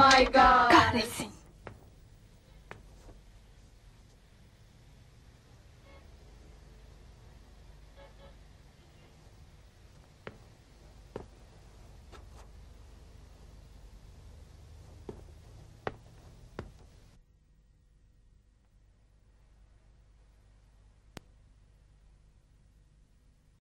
my god. God, I think.